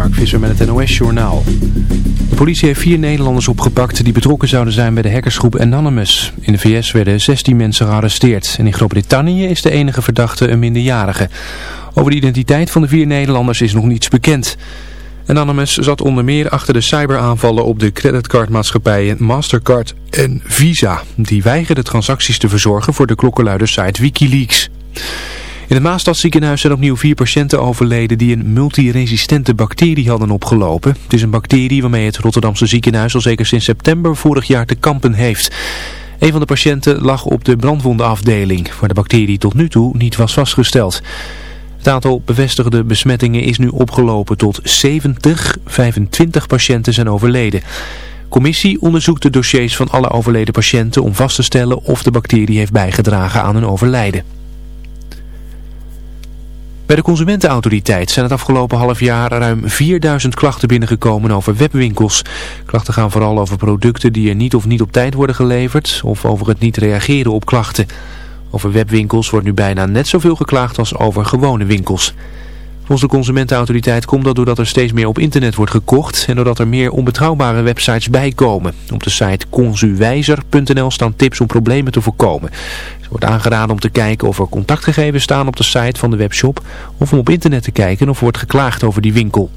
Mark Visser met het NOS-journaal. De politie heeft vier Nederlanders opgepakt die betrokken zouden zijn bij de hackersgroep Anonymous. In de VS werden 16 mensen gearresteerd en in Groot-Brittannië is de enige verdachte een minderjarige. Over de identiteit van de vier Nederlanders is nog niets bekend. Anonymous zat onder meer achter de cyberaanvallen op de creditcardmaatschappijen Mastercard en Visa. Die weigerden transacties te verzorgen voor de klokkenluidersite Wikileaks. In het Maastadziekenhuis zijn opnieuw vier patiënten overleden die een multiresistente bacterie hadden opgelopen. Het is een bacterie waarmee het Rotterdamse ziekenhuis al zeker sinds september vorig jaar te kampen heeft. Een van de patiënten lag op de brandwondenafdeling, waar de bacterie tot nu toe niet was vastgesteld. Het aantal bevestigde besmettingen is nu opgelopen tot 70, 25 patiënten zijn overleden. Commissie onderzoekt de dossiers van alle overleden patiënten om vast te stellen of de bacterie heeft bijgedragen aan hun overlijden. Bij de Consumentenautoriteit zijn het afgelopen half jaar ruim 4000 klachten binnengekomen over webwinkels. Klachten gaan vooral over producten die er niet of niet op tijd worden geleverd of over het niet reageren op klachten. Over webwinkels wordt nu bijna net zoveel geklaagd als over gewone winkels. Volgens de Consumentenautoriteit komt dat doordat er steeds meer op internet wordt gekocht en doordat er meer onbetrouwbare websites bijkomen. Op de site consuwijzer.nl staan tips om problemen te voorkomen. Er wordt aangeraden om te kijken of er contactgegevens staan op de site van de webshop of om op internet te kijken of wordt geklaagd over die winkel.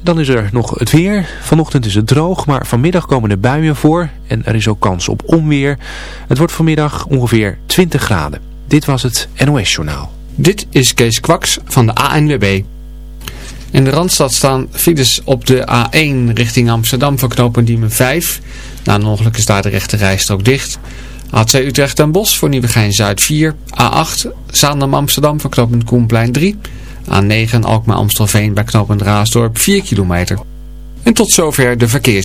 Dan is er nog het weer. Vanochtend is het droog, maar vanmiddag komen er buien voor en er is ook kans op onweer. Het wordt vanmiddag ongeveer 20 graden. Dit was het NOS Journaal. Dit is Kees Kwaks van de ANWB. In de Randstad staan files op de A1 richting Amsterdam voor knooppunt Diemen 5. Na een ongeluk is daar de rechte rijstrook dicht. A2 Utrecht en Bos voor Nieuwegein Zuid 4. A8 Zaandam Amsterdam voor knooppunt Koenplein 3. A9 Alkmaar Amstelveen bij knooppunt Raasdorp 4 kilometer. En tot zover de verkeers.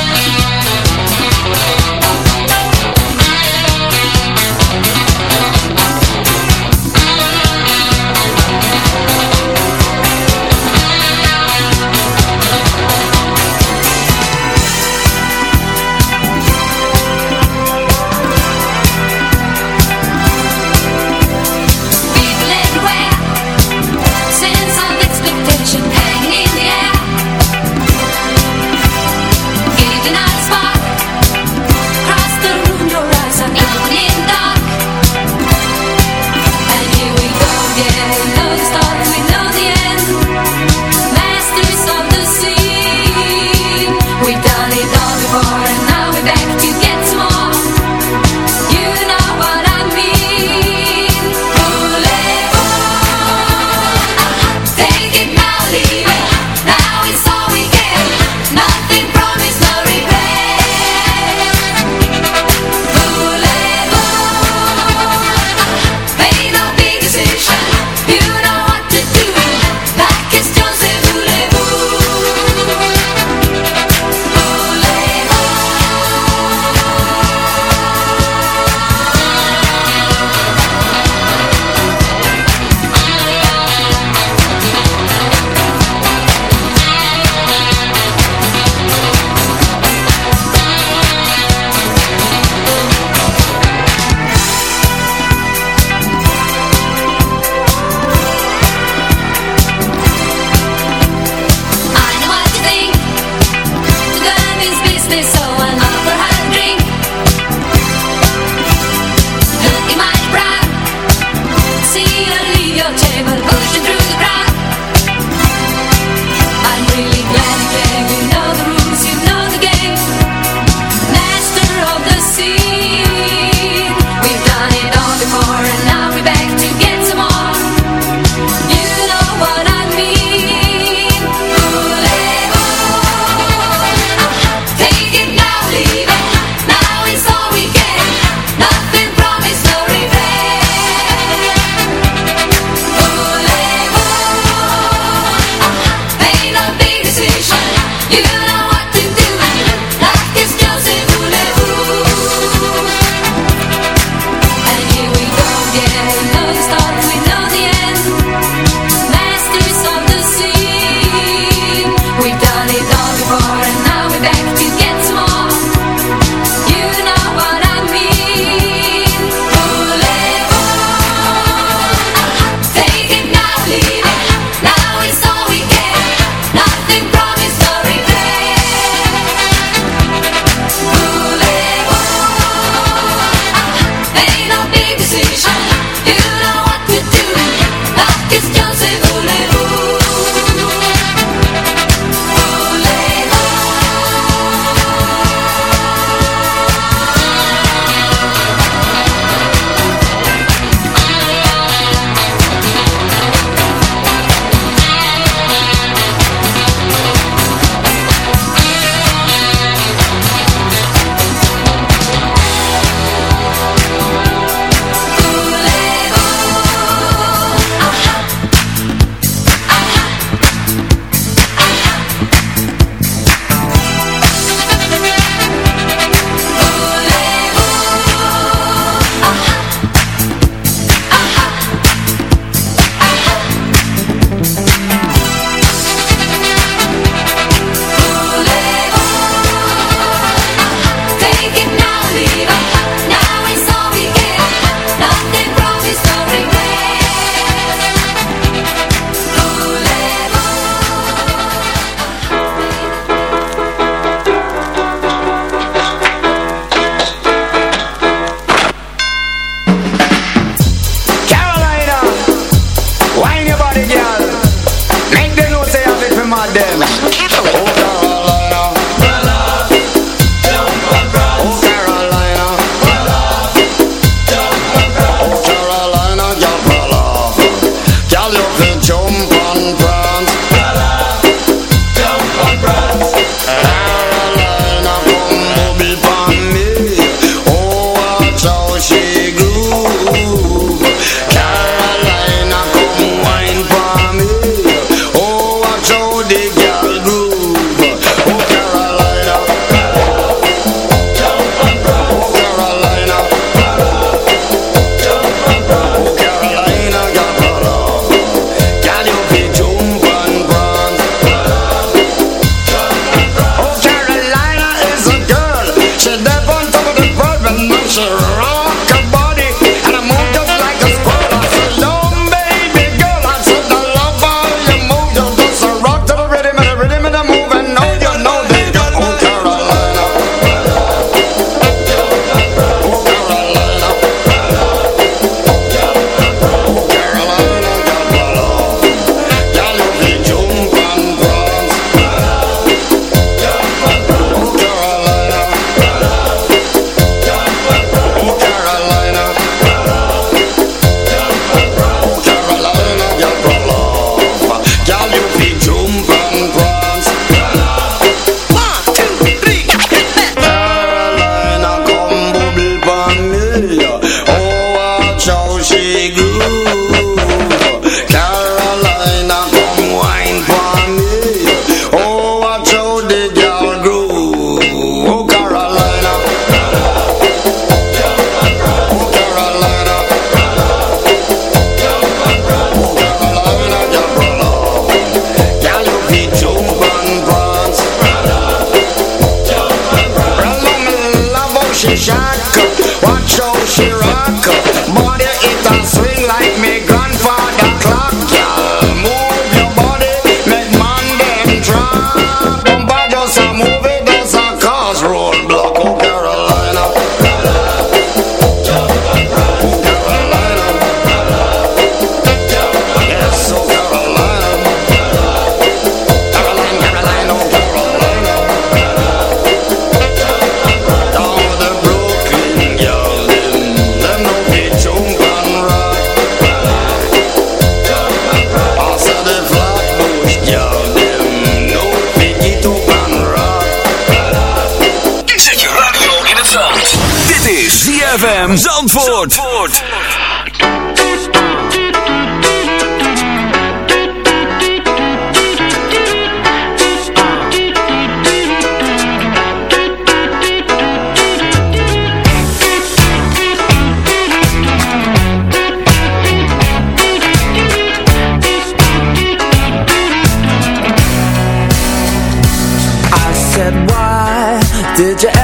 Did you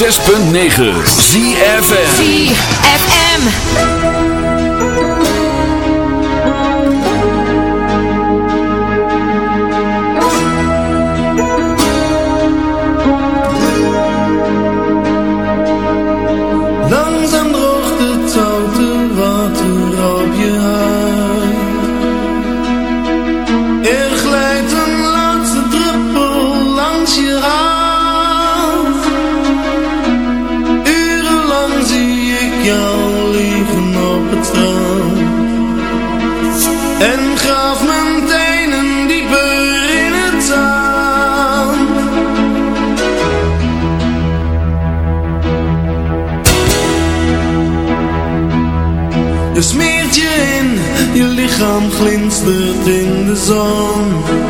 106.9 ZFM ZFM. In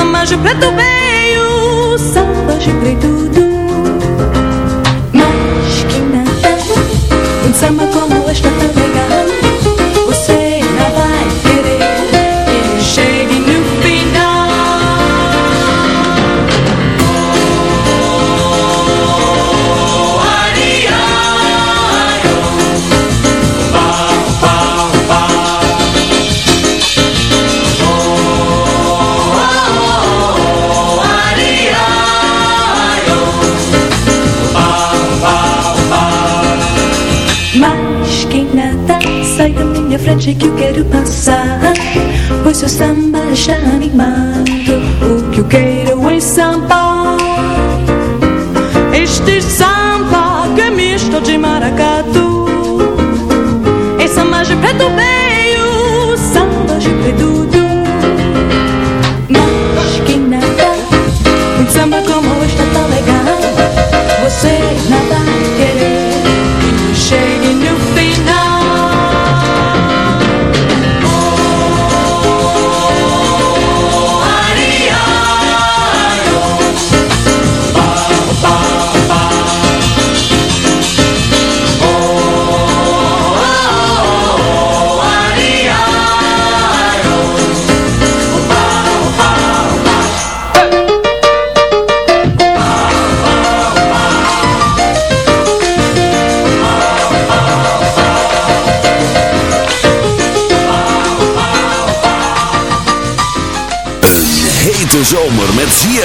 samba, je plateau belle.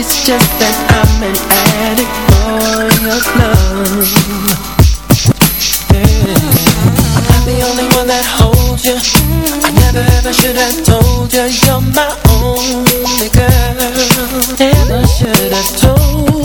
It's just that I'm an addict for your love. I the only one that holds you I never ever should have told you You're my only girl. Never should have told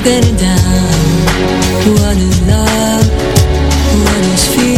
It down. What is love? What is fear?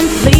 Please.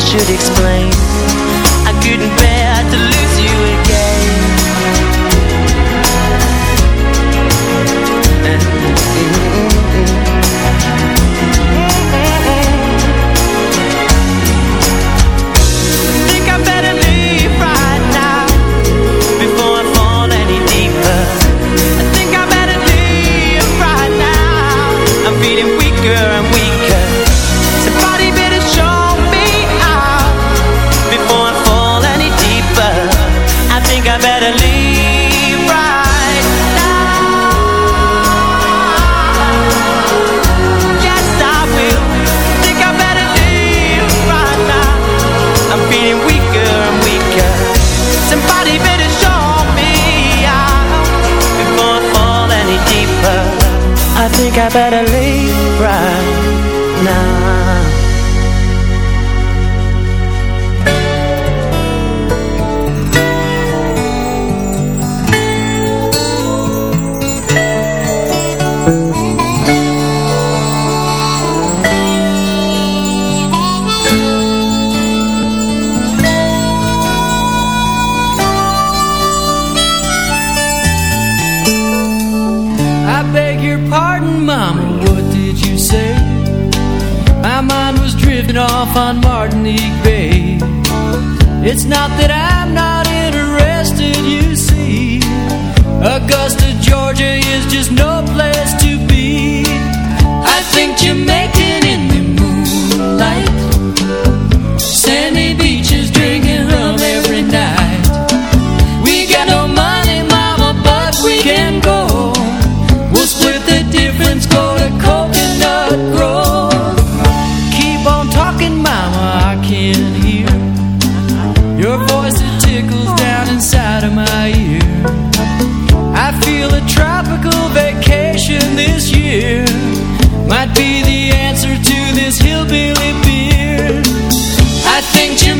should explain pardon, Mama, what did you say? My mind was drifting off on Martinique Bay. It's not that I'm not interested, you see. Augusta, Georgia is just no place to be. I think Jamaican in the moonlight. Sandy beaches sing to